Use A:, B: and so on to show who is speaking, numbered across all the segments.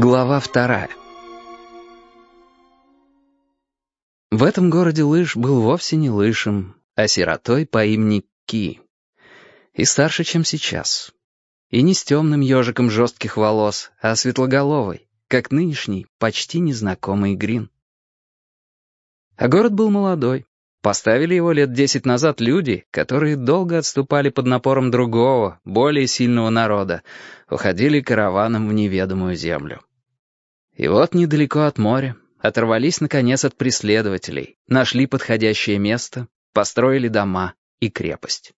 A: Глава вторая В этом городе Лыж был вовсе не Лышем, а сиротой по имени Ки. И старше, чем сейчас. И не с темным ежиком жестких волос, а светлоголовой, как нынешний, почти незнакомый Грин. А город был молодой. Поставили его лет десять назад люди, которые долго отступали под напором другого, более сильного народа, уходили караваном в неведомую землю. И вот недалеко от моря оторвались, наконец, от преследователей, нашли подходящее место, построили дома и крепость.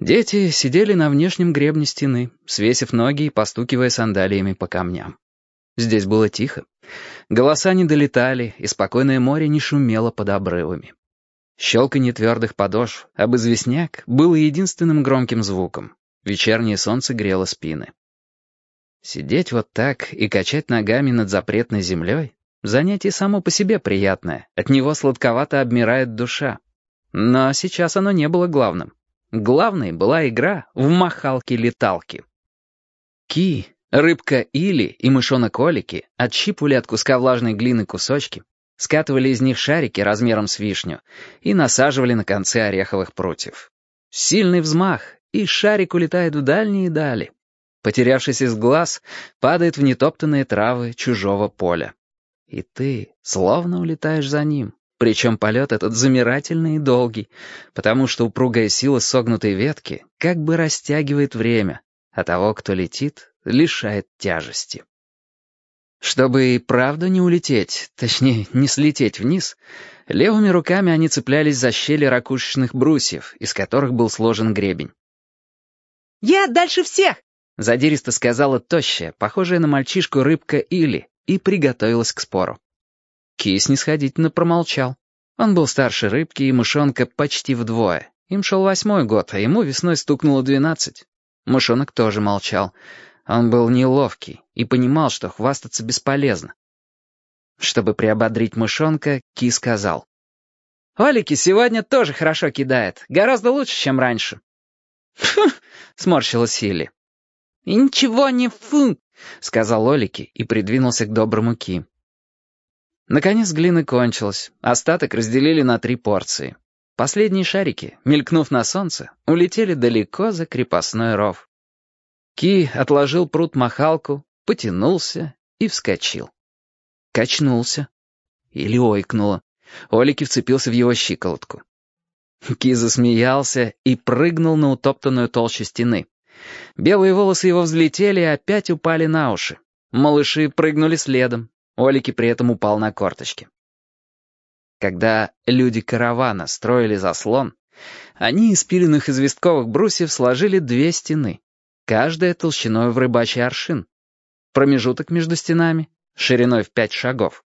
A: Дети сидели на внешнем гребне стены, свесив ноги и постукивая сандалиями по камням. Здесь было тихо. Голоса не долетали, и спокойное море не шумело под обрывами. Щелканье твердых подошв об известняк было единственным громким звуком. Вечернее солнце грело спины. Сидеть вот так и качать ногами над запретной землей — занятие само по себе приятное, от него сладковато обмирает душа. Но сейчас оно не было главным. Главной была игра в махалки-леталки. Ки, Рыбка Или и мышонок-олики отщипывали от куска влажной глины кусочки, скатывали из них шарики размером с вишню и насаживали на концы ореховых прутьев. Сильный взмах, и шарик улетает в дальние дали. Потерявшись из глаз, падает в нетоптанные травы чужого поля. И ты словно улетаешь за ним, причем полет этот замирательный и долгий, потому что упругая сила согнутой ветки как бы растягивает время, а того, кто летит, лишает тяжести. Чтобы и правда не улететь, точнее, не слететь вниз, левыми руками они цеплялись за щели ракушечных брусьев, из которых был сложен гребень.
B: «Я дальше всех!»
A: — задиристо сказала тощая, похожая на мальчишку рыбка Или, и приготовилась к спору. Ки снисходительно промолчал. Он был старше рыбки и мышонка почти вдвое. Им шел восьмой год, а ему весной стукнуло двенадцать. Мышонок тоже молчал. Он был неловкий и понимал, что хвастаться бесполезно. Чтобы приободрить мышонка, Ки сказал. «Олики сегодня тоже хорошо кидает. Гораздо лучше, чем раньше». «Фу!» — сморщилась Силли.
B: «И ничего не фу!»
A: — сказал Олики и придвинулся к доброму Ки. Наконец глина кончилась. Остаток разделили на три порции. Последние шарики, мелькнув на солнце, улетели далеко за крепостной ров. Ки отложил пруд-махалку, потянулся и вскочил. Качнулся. Или ойкнуло. Олики вцепился в его щиколотку. Ки засмеялся и прыгнул на утоптанную толщу стены. Белые волосы его взлетели и опять упали на уши. Малыши прыгнули следом. Олики при этом упал на корточки. Когда люди каравана строили заслон, они из пиленных известковых брусьев сложили две стены каждая толщиной в рыбачий аршин. Промежуток между стенами, шириной в пять шагов,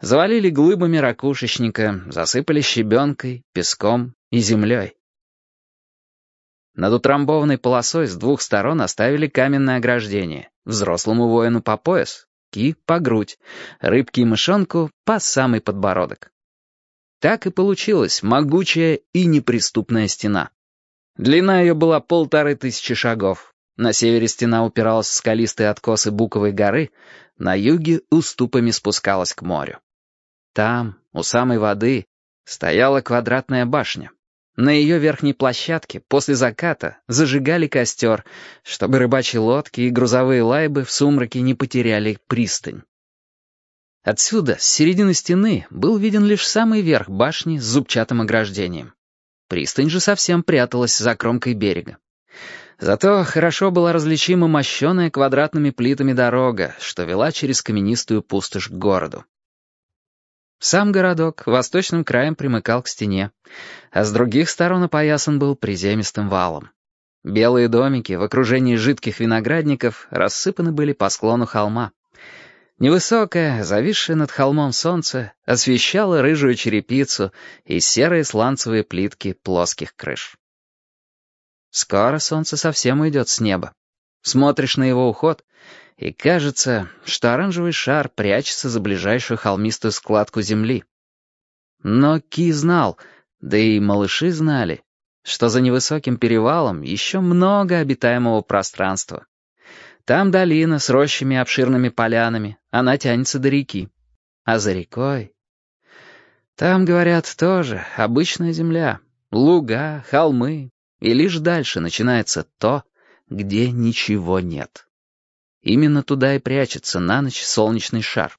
A: завалили глыбами ракушечника, засыпали щебенкой, песком и землей. Над утрамбованной полосой с двух сторон оставили каменное ограждение, взрослому воину по пояс, ки по грудь, рыбки и мышонку по самый подбородок. Так и получилась могучая и неприступная стена. Длина ее была полторы тысячи шагов, на севере стена упиралась в скалистые откосы Буковой горы, на юге уступами спускалась к морю. Там, у самой воды, стояла квадратная башня. На ее верхней площадке после заката зажигали костер, чтобы рыбачьи лодки и грузовые лайбы в сумраке не потеряли пристань. Отсюда, с середины стены, был виден лишь самый верх башни с зубчатым ограждением. Пристань же совсем пряталась за кромкой берега. Зато хорошо была различима мощеная квадратными плитами дорога, что вела через каменистую пустошь к городу. Сам городок восточным краем примыкал к стене, а с других сторон опоясан был приземистым валом. Белые домики в окружении жидких виноградников рассыпаны были по склону холма. Невысокое, зависшее над холмом солнце освещало рыжую черепицу и серые сланцевые плитки плоских крыш. Скоро солнце совсем уйдет с неба. Смотришь на его уход, и кажется, что оранжевый шар прячется за ближайшую холмистую складку земли. Но Ки знал, да и малыши знали, что за невысоким перевалом еще много обитаемого пространства. Там долина с рощами и обширными полянами, она тянется до реки. А за рекой... Там, говорят, тоже обычная земля, луга, холмы, и лишь дальше начинается то, где ничего нет. Именно туда и прячется на ночь солнечный шар.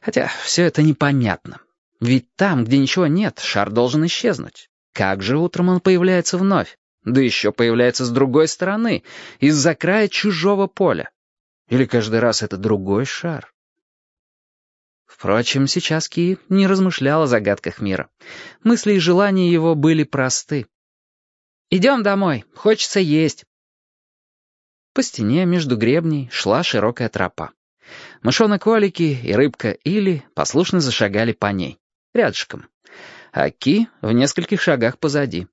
A: Хотя все это непонятно. Ведь там, где ничего нет, шар должен исчезнуть. Как же утром он появляется вновь? Да еще появляется с другой стороны, из-за края чужого поля. Или каждый раз это другой шар? Впрочем, сейчас Ки не размышлял о загадках мира. Мысли и желания его были просты. «Идем домой, хочется есть». По стене между гребней шла широкая тропа. Мышонок Олики и рыбка Или послушно зашагали по ней, рядышком. А Ки в нескольких шагах позади.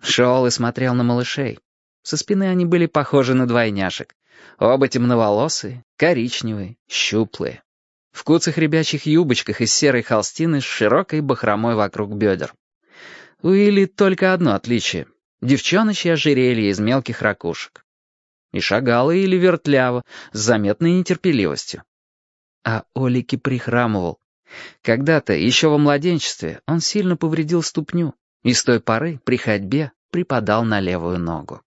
A: Шел и смотрел на малышей. Со спины они были похожи на двойняшек. Оба темноволосые, коричневые, щуплые. В куцах ребячих юбочках из серой холстины с широкой бахромой вокруг бедер. У Или только одно отличие — девчоночье ожерелье из мелких ракушек. И шагала Или вертляво, с заметной нетерпеливостью. А Олики прихрамывал. Когда-то, еще во младенчестве, он сильно повредил ступню и с той поры при ходьбе припадал на левую ногу.